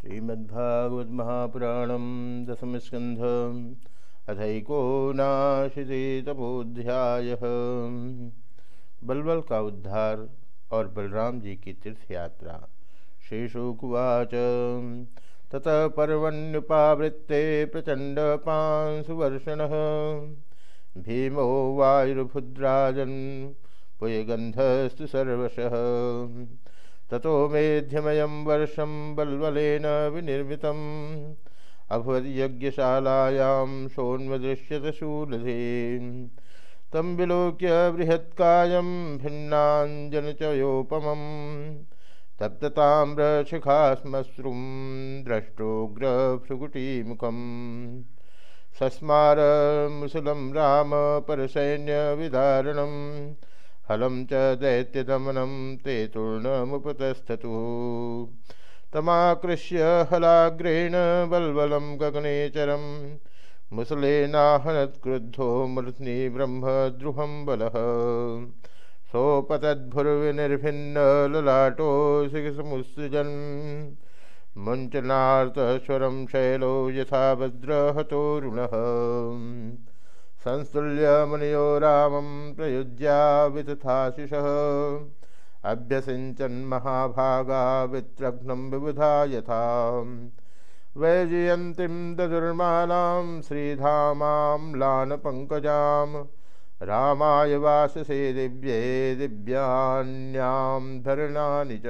श्रीमद्भागवत महापुराणम दसम स्कंध अथैकोनाशितपोध्याय बलबल का उद्धार और बलराम जी की तीर्थ यात्रा श्रीशुकुवाच ततः पर्वण्युपावृत्ते प्रचंड पांसुवर्षण। भीमो वायुर्भुद्राजन पुयगंधस्तु सर्वशः। ततो मेध्यमयं वर्षं बल्वलेन विनिर्मितम्। अभवद्यज्ञशालायां सोन्वदृश्यतशूलधे तं विलोक्य बृहत्कायं भिन्नाञ्जनचयोपमं तप्तताम्रशिखाश्मश्रुं द्रष्टोग्रभृगुटीमुखम्। सस्मारमुसलं राम परसैन्यविदारणम् हलं च दैत्यदमनं ते तूर्णमुपतस्थतु। तमाकृष्य हलाग्रेण बल्बलं गगनेचरं। मुसलेनाहनत्क्रुद्धो मृत्नि ब्रह्मद्रुहं बलः। सोपतद्भुर्विनिर्भिन्नललाटो शिखसमुत्सृजन् मुञ्चनार्तस्वरं शैलो यथा वज्रहतोरुणः संस्तुल्य मुनियो रामं प्रयुज्या वितथाशिषः अभ्यसिञ्चन् महाभागा वित्रघ्नं विबुधा यथा। वैजयन्तीं ददुर्मालां श्रीधामां रामाय वाससे दिव्ये दिव्यान्यां धरणानि च।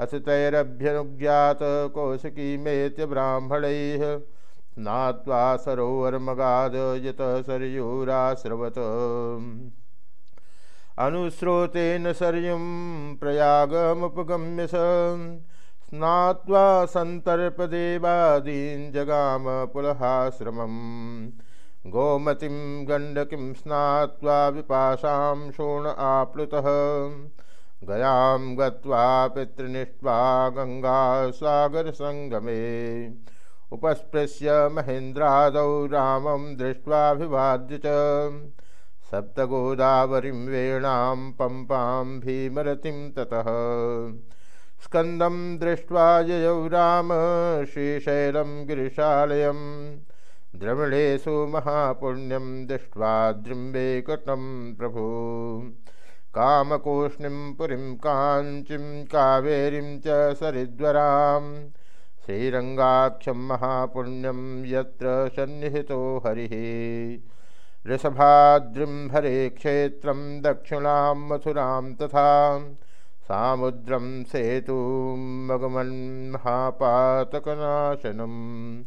अथ तैरभ्यनुज्ञातकौशिकीमेत्य ब्राह्मणैः स्नात्वा सरोवरमगाद यत सरयूरास्रवत अनुस्रोतेन सरयुं प्रयागमुपगम्य स स्नात्वा सन्तर्पदेवादीन् जगाम पुलहाश्रमम्। गोमतिं गण्डकीं स्नात्वा विपाशां शोण आप्लुतः। गयां गत्वा पितृनिष्ट्वा गङ्गासागरसङ्गमे। उपस्पृश्य महेन्द्रादौ रामं दृष्ट्वाभिवाद्य च। सप्तगोदावरीं वेणां पम्पां भीमरतिं ततः। स्कन्दं दृष्ट्वा ययौ राम, श्रीशैलं गिरिशालयं। द्रविणेषु महापुण्यं दृष्ट्वा दृम्बेकटं प्रभु। कामकोष्णीं पुरीं काञ्चीं कावेरीं च सरिद्वराम्। श्रीरंगाक्षम महापुण्यम यत्र सन्निहितो हरिः। ऋषभाद्रिम्भरे क्षेत्रं, दक्षिणां मथुरां तथा सामुद्रं सेतुमगमन्महापातकनाशनं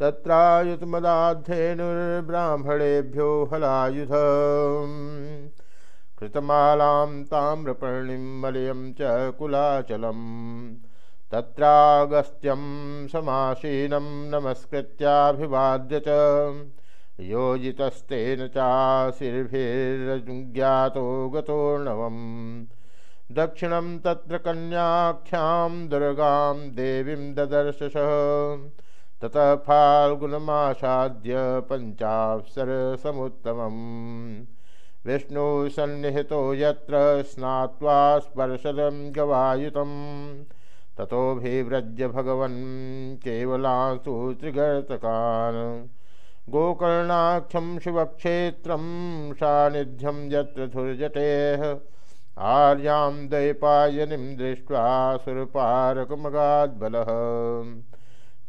तत्रायुतमदाध्येनुर्ब्राह्मणेभ्यो हलायुध। कृतमालां ताम्रपर्णिं मलयं च कुलाचलम्। तत्रागस्त्यं समासीनं नमस्कृत्याभिवाद्य च। योजितस्तेन चाशिर्भिर्ज्ञातो गतोर्णवम् दक्षिणं तत्र कन्याख्यां दुर्गां देवीं ददर्शशः। ततः फाल्गुनमासाद्य पञ्चाप्सरसमुत्तमम् विष्णुसन्निहितो यत्र स्नात्वा स्पर्शदं गवायुतम्। तथोभिव्रज्य भगवन् केवलांसु त्रिगर्तकान्। गोकर्णाख्यं शिवक्षेत्रं सान्निध्यं यत्र धुर्जटेः। आर्यां दैपायनीं दृष्ट्वा सुरपारकमगाद्बलः।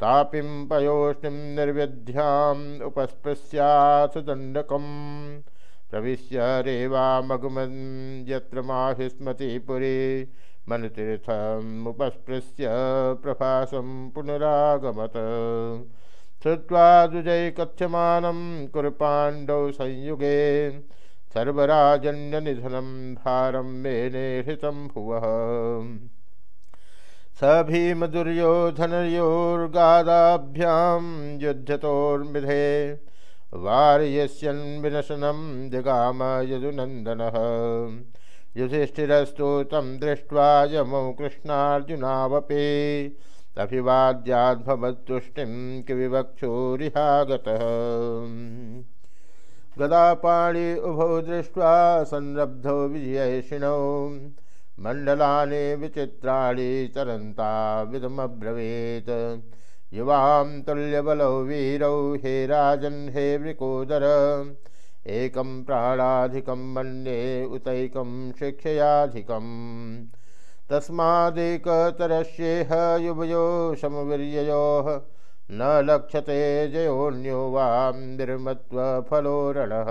तापिं पयोष्णिं निर्विध्याम् उपस्पृश्याथ दण्डकम्। प्रविश्य रेवामगमन् यत्र माहिस्मतिपुरी मनुतीर्थमुपस्पृश्य प्रभासं पुनरागमत। श्रुत्वा दुजै कथ्यमानं कुरुपाण्डौ संयुगे सर्वराजन्यनिधनं भारं मेने हृतं भुवः। स भीमदुर्योधनयोर्गादाभ्यां युध्यतोर्मिधे वार्यस्यन् विनशनं जगाम यदुनन्दनः। युधिष्ठिरस्तु तं दृष्ट्वा यमौ कृष्णार्जुनावपि अभिवाद्याद्भवत्तुष्टिं किविवक्षोरिहागतः। गदापाणि उभौ दृष्ट्वा संरब्धौ विजयशिणौ मण्डलानि विचित्राणि तरन्ता विदमब्रवीत्। युवां तुल्यबलौ वीरौ हे राजन्, हे वृकोदर एकं प्राणाधिकं मन्ये उतैकं शिक्षयाधिकम् तस्मादेकतरस्येह युवयो समवीर्ययोः न लक्ष्यते जयोन्यो वां निर्मत्वफलोरणः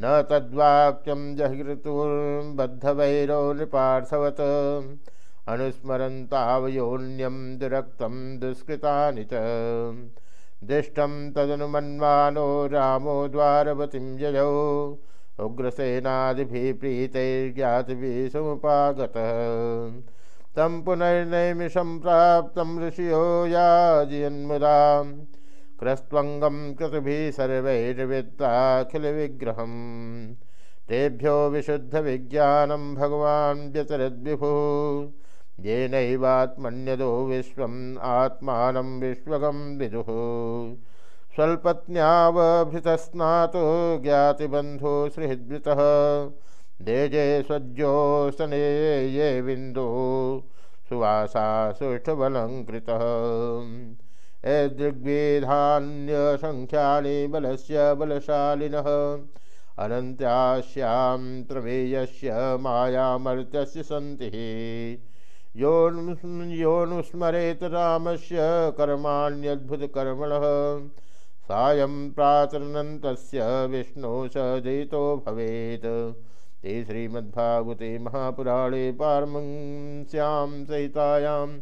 न तद्वाक्यं जहृतुर्बद्धवैरो नृपार्थवत् अनुस्मरन्तावयोन्यं दुरक्तं दुष्कृतानि च। दिष्टं तदनुमन्वानो रामो द्वारवतीं ययौ उग्रसेनादिभिः प्रीतैर्ज्ञातिभिः समुपागतः। तं पुनर्नैमिषं प्राप्तं ऋषियो याजयन्मुदा। क्रस्त्वङ्गं क्रतुभिः सर्वैर्वित्ताखिलविग्रहम् तेभ्यो विशुद्धविज्ञानं भगवान् व्यचरद्विभुः येनैवात्मन्यदो विश्वम् आत्मानं विश्वगं विदुः। स्वल्पत्न्यावभृतस्नातो ज्ञातिबन्धो सुहृद्वृतः देजे स्वज्योसने ये बिन्दो सुवासा सुष्ठुबलङ्कृतः एदृग्वेधान्यसङ्ख्यानि बलस्य बलशालिनः अनन्त्यास्यां त्रवेयस्य मायामर्त्यस्य सन्ति। योनुस्मरेत रामस्य कर्माण्यद्भुतकर्मणः। सायं प्रातरनन्तस्य विष्णु सदितो भवेत्। ते श्रीमद्भागवते महापुराणे पारमंस्यां सहितायां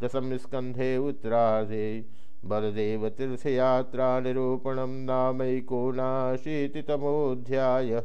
दशमस्कन्धे उत्तरार्धे बलदेवतीर्थयात्रानिरूपणं नामैकोनाशीतितमोऽध्यायः।